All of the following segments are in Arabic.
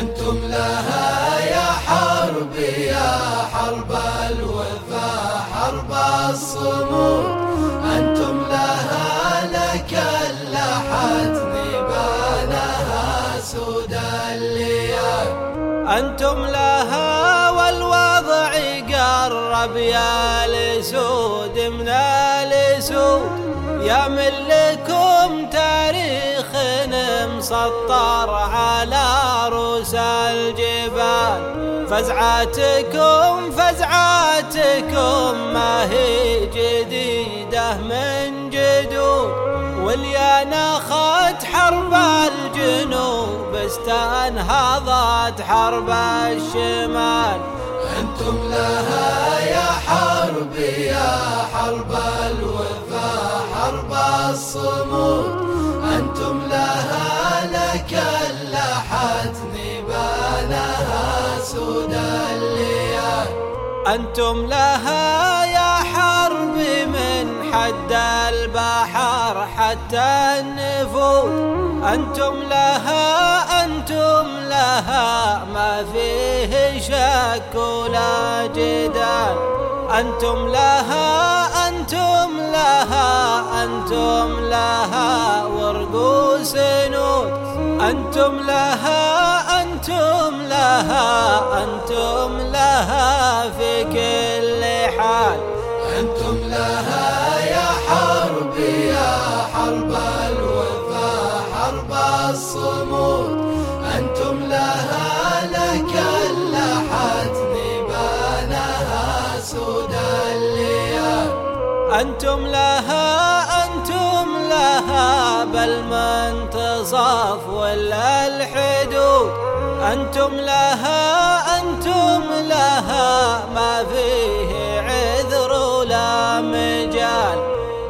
أنتم لها يا حرب يا حرب الوفا حرب الصمود. أنتم لها لك لحت نبانها سود الليال أنتم لها والوضع قرب يا لسود من السود يا من لكم تاريخ مسطر على فزعاتكم فزعاتكم ما هي جديدة من جدود. واللي ناخت حرب الجنوب استنهضت حرب الشمال. أنتم لها يا حرب يا حرب الوفا حرب الصمود أنتم لها يا حرب من حد البحر حتى النفوذ أنتم لها أنتم لها ما فيه شك ولا جدال. أنتم لها أنتم لها أنتم لها ورق سنود أنتم لها أنتم لها أنتم لها في أنتم لها يا حرب يا حرب الوفا حرب الصمود. أنتم لها لك لحت نبانها سود الليال أنتم لها أنتم لها بل من تصاف ولا الحدود. أنتم لها أنتم لها ما فيه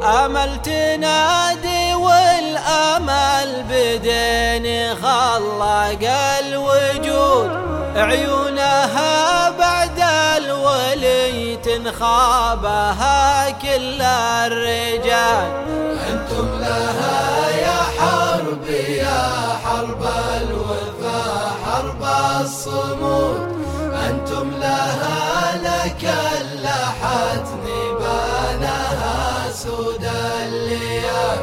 أمل تنادي والأمل بدين خلق الوجود. عيونها بعد الولي تنخابها كل الرجال. أنتم لها سود الليال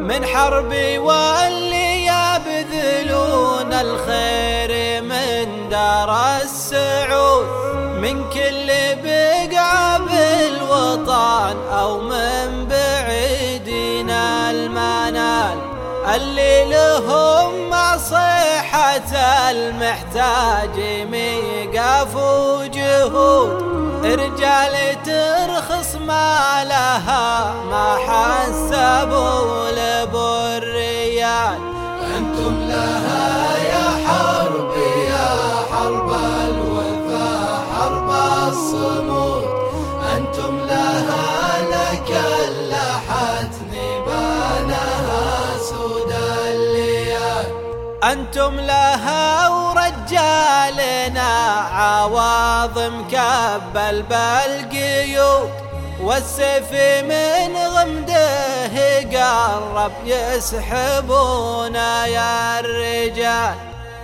من حربي واللي يبذلون الخير من دار السعود. من كل بقعة بالوطن أو من اللي لهم مع صيحة المحتاج ميقاف وجهود. رجال ترخص ما لها ما حسبوا لبو الريال أنتم لها أنتم لها ورجالنا عواظم كبل بالقيود والسيف من غمده قرب يسحبونا يا الرجال.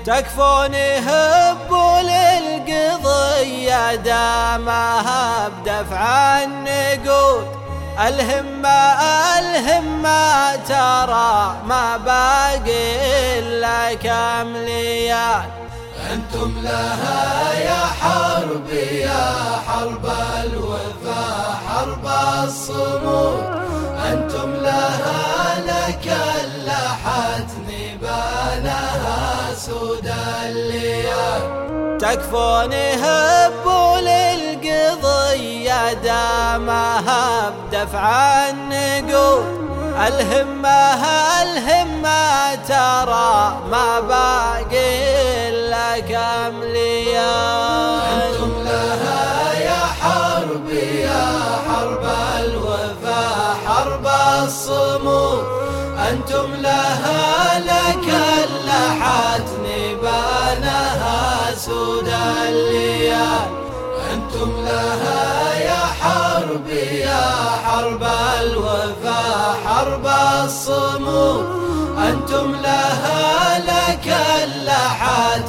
تكفون هبوا للقضية دامها بدفع النقود. الهمة الهمة ترى ما باقي إلا كم ليال أنتم لها يا حرب يا حرب الوفا حرب الصمود. أنتم لها لك لحت نبانها سود الليال تكفون هبوا للقضية دامها بدفع النقود. الهمة الهمة ترى ما باقي إلا كم ليال. أنتم لها يا حرب يا حرب الوفا حرب الصمود. أنتم لها لك لحت سود الليال أنتم لها يا حرب يا حرب الوفا حرب الصمود. أنتم لها لك لحت